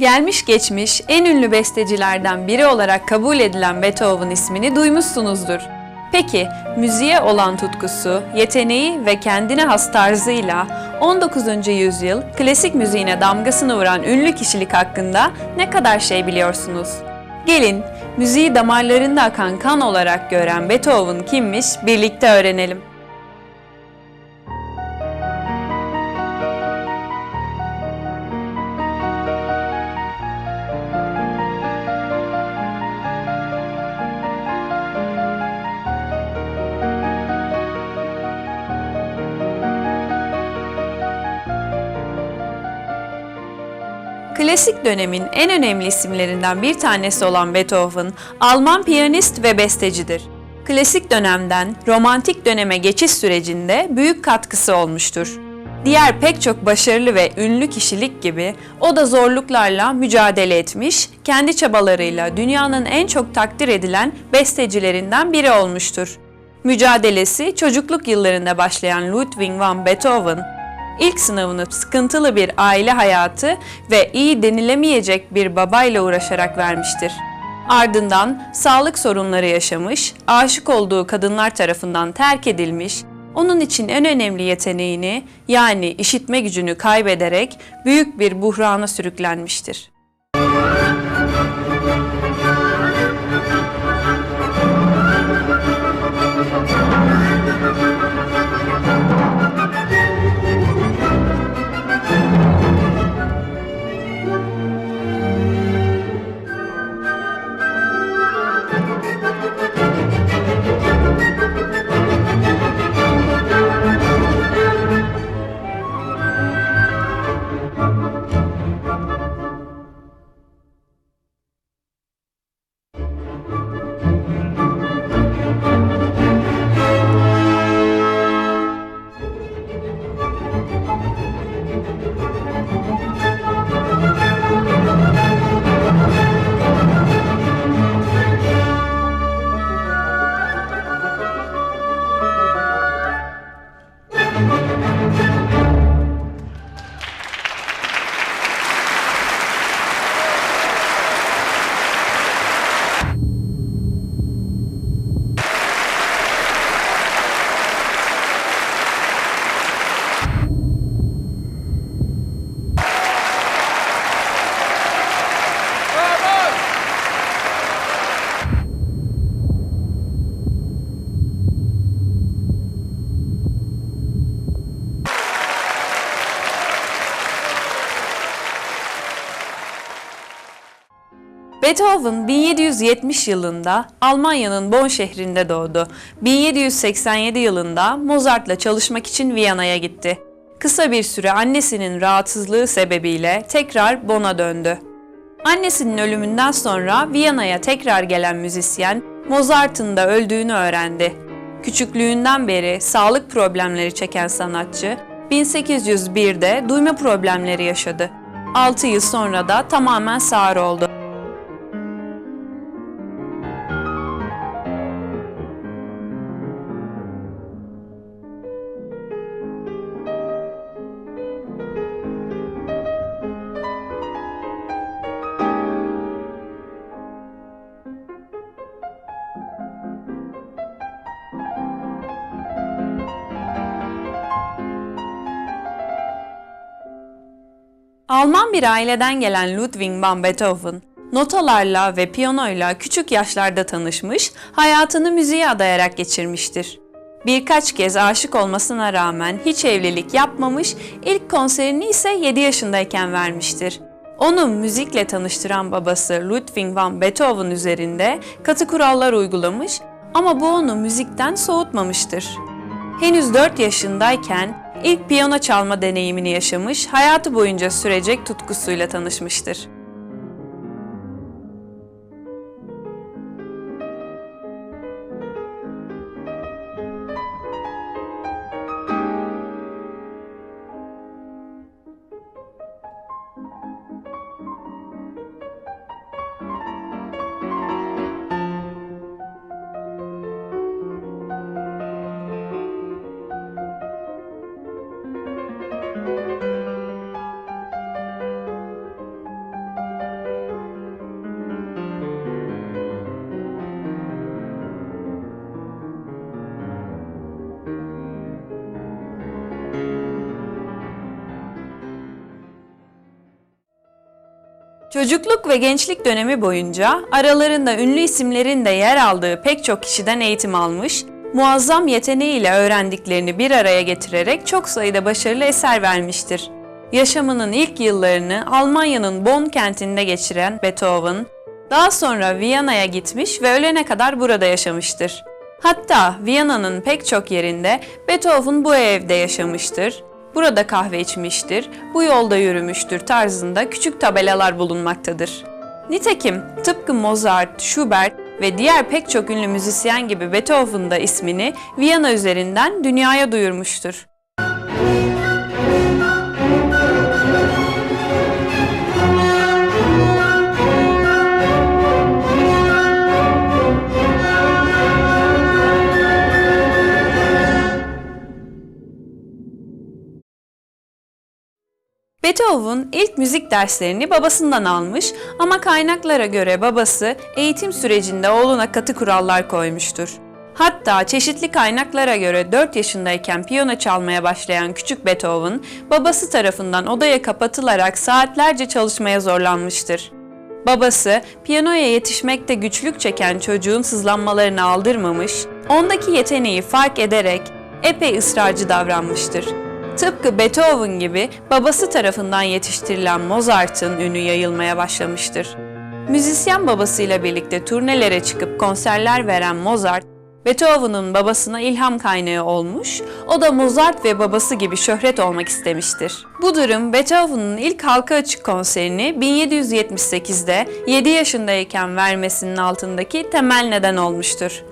Gelmiş geçmiş en ünlü bestecilerden biri olarak kabul edilen Beethoven ismini duymuşsunuzdur. Peki müziğe olan tutkusu, yeteneği ve kendine has tarzıyla 19. yüzyıl klasik müziğine damgasını vuran ünlü kişilik hakkında ne kadar şey biliyorsunuz? Gelin müziği damarlarında akan kan olarak gören Beethoven kimmiş birlikte öğrenelim. Klasik dönemin en önemli isimlerinden bir tanesi olan Beethoven, Alman piyanist ve bestecidir. Klasik dönemden romantik döneme geçiş sürecinde büyük katkısı olmuştur. Diğer pek çok başarılı ve ünlü kişilik gibi o da zorluklarla mücadele etmiş, kendi çabalarıyla dünyanın en çok takdir edilen bestecilerinden biri olmuştur. Mücadelesi çocukluk yıllarında başlayan Ludwig van Beethoven, İlk sınavını sıkıntılı bir aile hayatı ve iyi denilemeyecek bir babayla uğraşarak vermiştir. Ardından sağlık sorunları yaşamış, aşık olduğu kadınlar tarafından terk edilmiş, onun için en önemli yeteneğini yani işitme gücünü kaybederek büyük bir buhrana sürüklenmiştir. Beethoven 1770 yılında Almanya'nın Bonn şehrinde doğdu. 1787 yılında Mozart'la çalışmak için Viyana'ya gitti. Kısa bir süre annesinin rahatsızlığı sebebiyle tekrar Bonn'a döndü. Annesinin ölümünden sonra Viyana'ya tekrar gelen müzisyen Mozart'ın da öldüğünü öğrendi. Küçüklüğünden beri sağlık problemleri çeken sanatçı 1801'de duyma problemleri yaşadı. 6 yıl sonra da tamamen sağır oldu. Bir aileden gelen Ludwig van Beethoven, notalarla ve piyanoyla küçük yaşlarda tanışmış, hayatını müziğe adayarak geçirmiştir. Birkaç kez aşık olmasına rağmen hiç evlilik yapmamış, ilk konserini ise 7 yaşındayken vermiştir. Onu müzikle tanıştıran babası Ludwig van Beethoven üzerinde katı kurallar uygulamış ama bu onu müzikten soğutmamıştır. Henüz 4 yaşındayken ilk piyano çalma deneyimini yaşamış, hayatı boyunca sürecek tutkusuyla tanışmıştır. Çocukluk ve gençlik dönemi boyunca aralarında ünlü isimlerin de yer aldığı pek çok kişiden eğitim almış, muazzam yeteneğiyle öğrendiklerini bir araya getirerek çok sayıda başarılı eser vermiştir. Yaşamının ilk yıllarını Almanya'nın Bonn kentinde geçiren Beethoven, daha sonra Viyana'ya gitmiş ve ölene kadar burada yaşamıştır. Hatta Viyana'nın pek çok yerinde Beethoven bu evde yaşamıştır, burada kahve içmiştir, bu yolda yürümüştür tarzında küçük tabelalar bulunmaktadır. Nitekim tıpkı Mozart, Schubert ve diğer pek çok ünlü müzisyen gibi Beethoven da ismini Viyana üzerinden dünyaya duyurmuştur. Beethoven ilk müzik derslerini babasından almış ama kaynaklara göre babası eğitim sürecinde oğluna katı kurallar koymuştur. Hatta çeşitli kaynaklara göre 4 yaşındayken piyano çalmaya başlayan küçük Beethoven, babası tarafından odaya kapatılarak saatlerce çalışmaya zorlanmıştır. Babası, piyanoya yetişmekte güçlük çeken çocuğun sızlanmalarını aldırmamış, ondaki yeteneği fark ederek epey ısrarcı davranmıştır. Tıpkı Beethoven gibi babası tarafından yetiştirilen Mozart'ın ünü yayılmaya başlamıştır. Müzisyen babasıyla birlikte turnelere çıkıp konserler veren Mozart, Beethoven'ın babasına ilham kaynağı olmuş, o da Mozart ve babası gibi şöhret olmak istemiştir. Bu durum Beethoven'ın ilk halka açık konserini 1778'de 7 yaşındayken vermesinin altındaki temel neden olmuştur.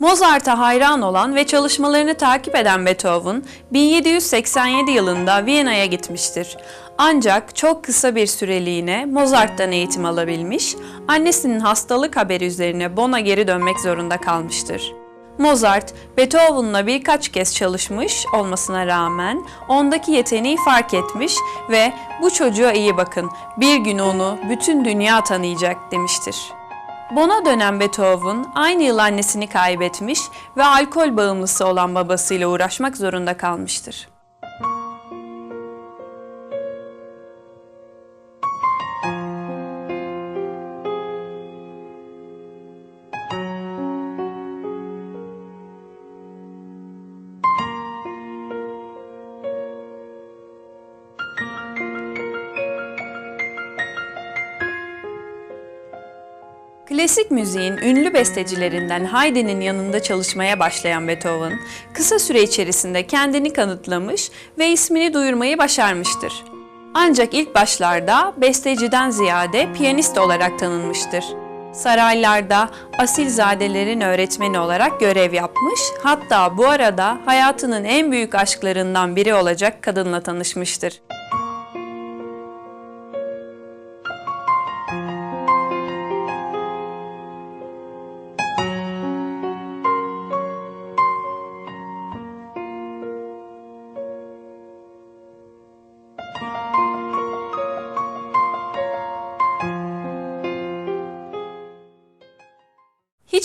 Mozart'a hayran olan ve çalışmalarını takip eden Beethoven, 1787 yılında Viyana'ya gitmiştir. Ancak çok kısa bir süreliğine Mozart'tan eğitim alabilmiş, annesinin hastalık haberi üzerine Bonn'a geri dönmek zorunda kalmıştır. Mozart, Beethoven'la birkaç kez çalışmış olmasına rağmen ondaki yeteneği fark etmiş ve bu çocuğa iyi bakın, bir gün onu bütün dünya tanıyacak demiştir. Bona dönen Beethoven aynı yıl annesini kaybetmiş ve alkol bağımlısı olan babasıyla uğraşmak zorunda kalmıştır. Klasik müziğin ünlü bestecilerinden Haydn'in yanında çalışmaya başlayan Beethoven, kısa süre içerisinde kendini kanıtlamış ve ismini duyurmayı başarmıştır. Ancak ilk başlarda besteciden ziyade piyanist olarak tanınmıştır. Saraylarda asilzadelerin öğretmeni olarak görev yapmış, hatta bu arada hayatının en büyük aşklarından biri olacak kadınla tanışmıştır.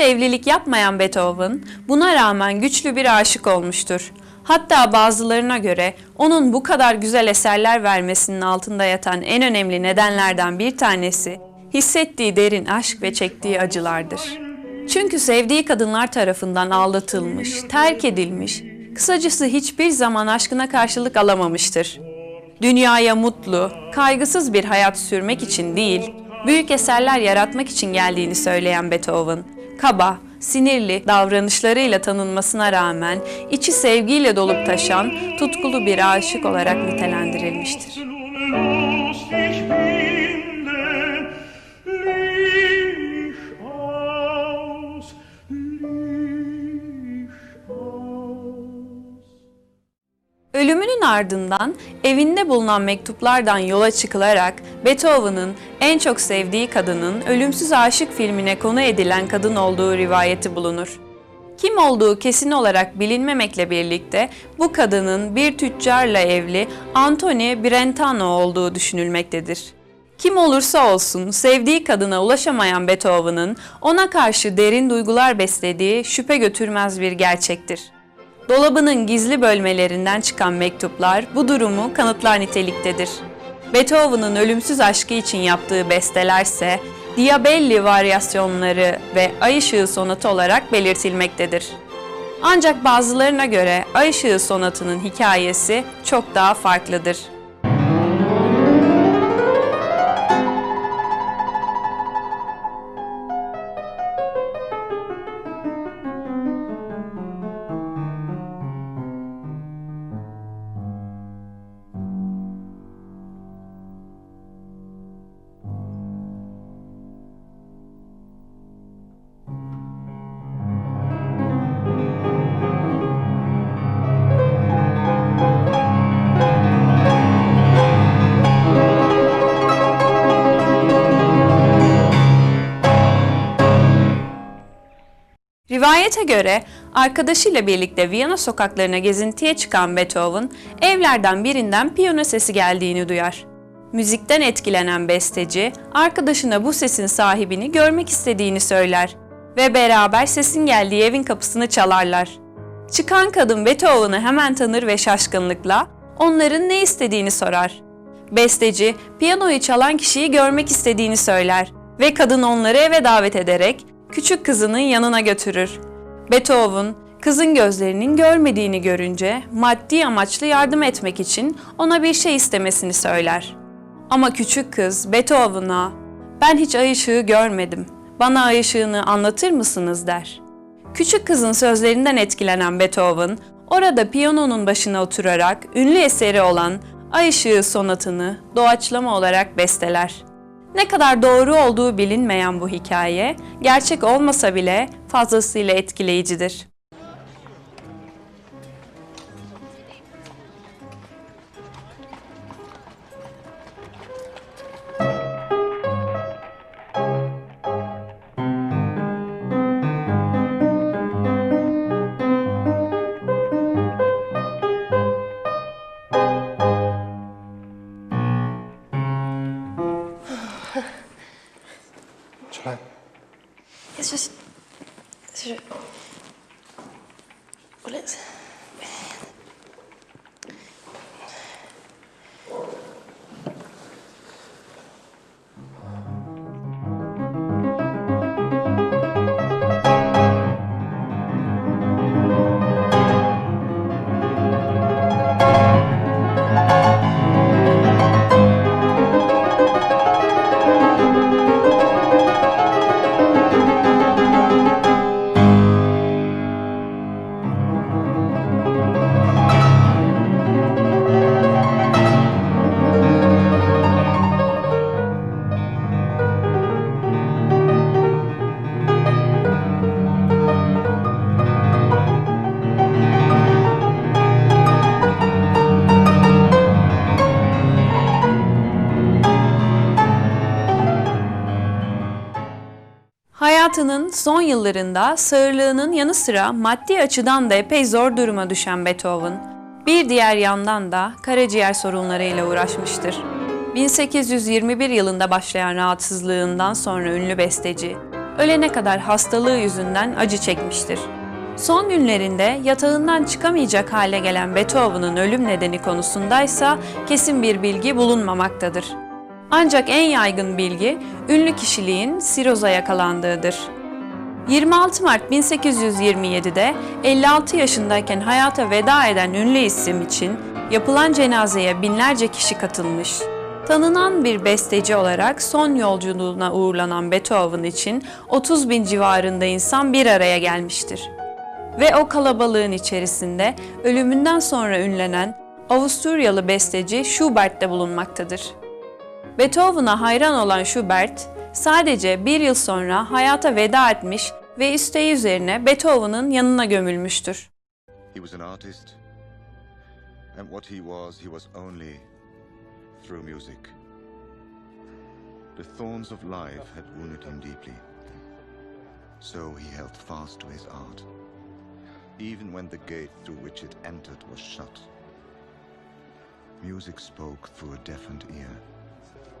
Hiç evlilik yapmayan Beethoven buna rağmen güçlü bir aşık olmuştur. Hatta bazılarına göre onun bu kadar güzel eserler vermesinin altında yatan en önemli nedenlerden bir tanesi hissettiği derin aşk ve çektiği acılardır. Çünkü sevdiği kadınlar tarafından aldatılmış, terk edilmiş, kısacası hiçbir zaman aşkına karşılık alamamıştır. Dünyaya mutlu, kaygısız bir hayat sürmek için değil, büyük eserler yaratmak için geldiğini söyleyen Beethoven, kaba, sinirli davranışlarıyla tanınmasına rağmen içi sevgiyle dolup taşan tutkulu bir aşık olarak nitelendirilmiştir. Ölümünün ardından evinde bulunan mektuplardan yola çıkılarak Beethoven'ın en çok sevdiği kadının ölümsüz aşık filmine konu edilen kadın olduğu rivayeti bulunur. Kim olduğu kesin olarak bilinmemekle birlikte bu kadının bir tüccarla evli Antoni Brentano olduğu düşünülmektedir. Kim olursa olsun sevdiği kadına ulaşamayan Beethoven'ın ona karşı derin duygular beslediği şüphe götürmez bir gerçektir. Dolabının gizli bölmelerinden çıkan mektuplar bu durumu kanıtlar niteliktedir. Beethoven'ın ölümsüz aşkı için yaptığı bestelerse Diabelli varyasyonları ve Ay Işığı sonatı olarak belirtilmektedir. Ancak bazılarına göre Ay Işığı sonatının hikayesi çok daha farklıdır. Rivayete göre arkadaşıyla birlikte Viyana sokaklarına gezintiye çıkan Beethoven, evlerden birinden piyano sesi geldiğini duyar. Müzikten etkilenen besteci, arkadaşına bu sesin sahibini görmek istediğini söyler ve beraber sesin geldiği evin kapısını çalarlar. Çıkan kadın Beethoven'ı hemen tanır ve şaşkınlıkla onların ne istediğini sorar. Besteci, piyanoyu çalan kişiyi görmek istediğini söyler ve kadın onları eve davet ederek küçük kızının yanına götürür. Beethoven, kızın gözlerinin görmediğini görünce maddi amaçlı yardım etmek için ona bir şey istemesini söyler. Ama küçük kız Beethoven'a "Ben hiç ay ışığı görmedim. Bana ay ışığını anlatır mısınız?" der. Küçük kızın sözlerinden etkilenen Beethoven, orada piyanonun başına oturarak ünlü eseri olan Ay Işığı sonatını doğaçlama olarak besteler. Ne kadar doğru olduğu bilinmeyen bu hikaye, gerçek olmasa bile fazlasıyla etkileyicidir. Yıllarında sağırlığının yanı sıra maddi açıdan da epey zor duruma düşen Beethoven, bir diğer yandan da karaciğer sorunlarıyla uğraşmıştır. 1821 yılında başlayan rahatsızlığından sonra ünlü besteci, ölene kadar hastalığı yüzünden acı çekmiştir. Son günlerinde yatağından çıkamayacak hale gelen Beethoven'ın ölüm nedeni konusundaysa kesin bir bilgi bulunmamaktadır. Ancak en yaygın bilgi ünlü kişiliğin siroza yakalandığıdır. 26 Mart 1827'de 56 yaşındayken hayata veda eden ünlü isim için yapılan cenazeye binlerce kişi katılmış. Tanınan bir besteci olarak son yolculuğuna uğurlanan Beethoven için 30 bin civarında insan bir araya gelmiştir. Ve o kalabalığın içerisinde ölümünden sonra ünlenen Avusturyalı besteci Schubert de bulunmaktadır. Beethoven'a hayran olan Schubert, sadece bir yıl sonra hayata veda etmiş ve isteği üzerine Beethoven'ın yanına gömülmüştür. He was an artist, and what he was, he was only through music. The thorns of life had wounded him deeply, so he held fast to his art. even when the gate through which it entered was shut. Music spoke through a deafened ear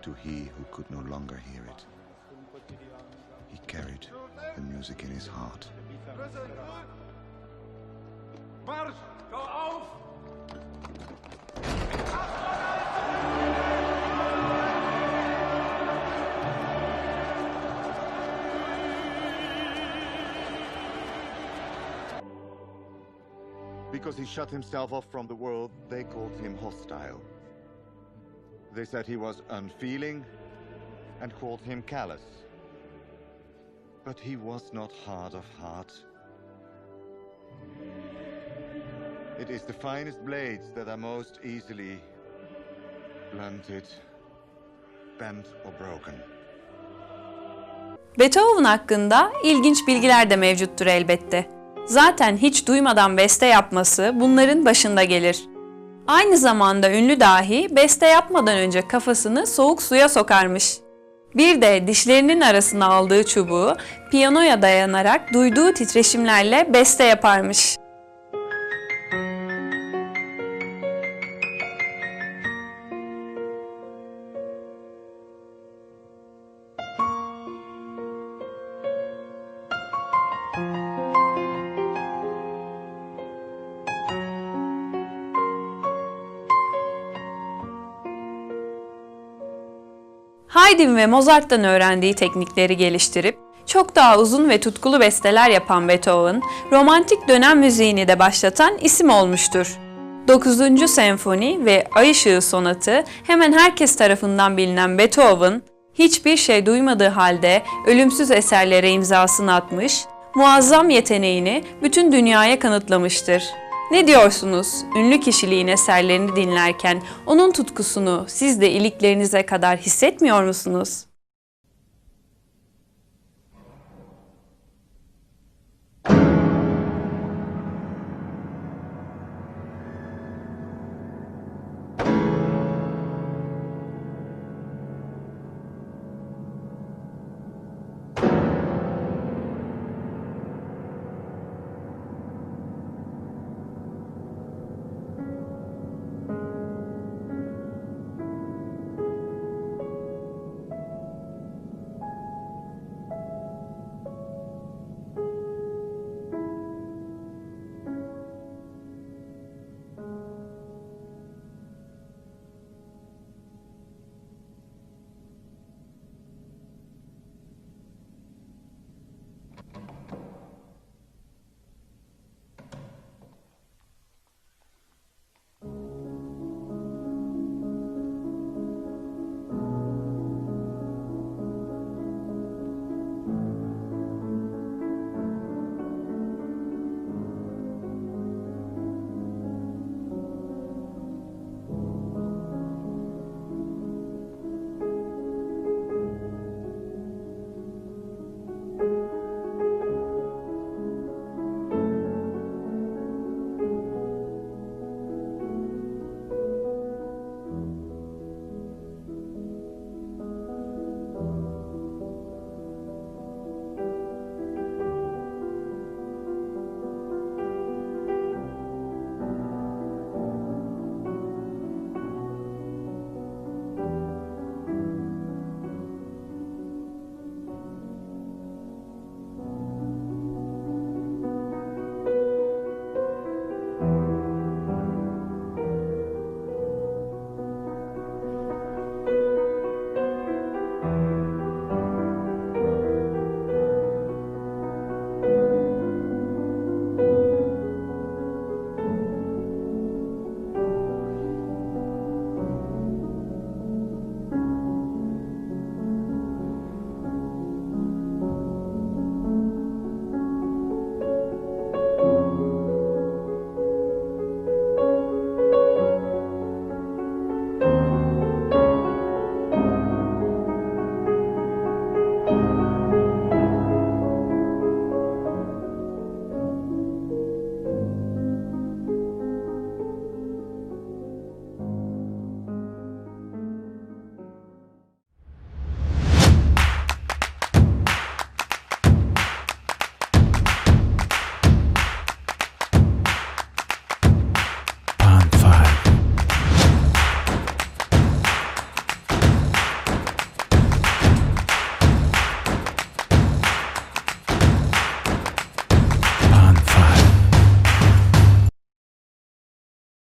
to he who could no longer hear it. He carried the music in his heart. Because he shut himself off from the world, they called him hostile. They said he was unfeeling and called him callous. But he was not hard of heart. It is the finest blades that are most easily blunted, bent, or broken. Beethoven hakkında ilginç bilgiler de mevcuttur elbette. Zaten hiç duymadan beste yapması bunların başında gelir. Aynı zamanda ünlü dahi beste yapmadan önce kafasını soğuk suya sokarmış. Bir de dişlerinin arasına aldığı çubuğu piyanoya dayanarak duyduğu titreşimlerle beste yaparmış. Haydn ve Mozart'tan öğrendiği teknikleri geliştirip çok daha uzun ve tutkulu besteler yapan Beethoven, romantik dönem müziğini de başlatan isim olmuştur. 9. Senfoni ve Ay Işığı Sonatı hemen herkes tarafından bilinen Beethoven, hiçbir şey duymadığı halde ölümsüz eserlere imzasını atmış, muazzam yeteneğini bütün dünyaya kanıtlamıştır. Ne diyorsunuz? Ünlü kişiliğin eserlerini dinlerken onun tutkusunu siz de iliklerinize kadar hissetmiyor musunuz?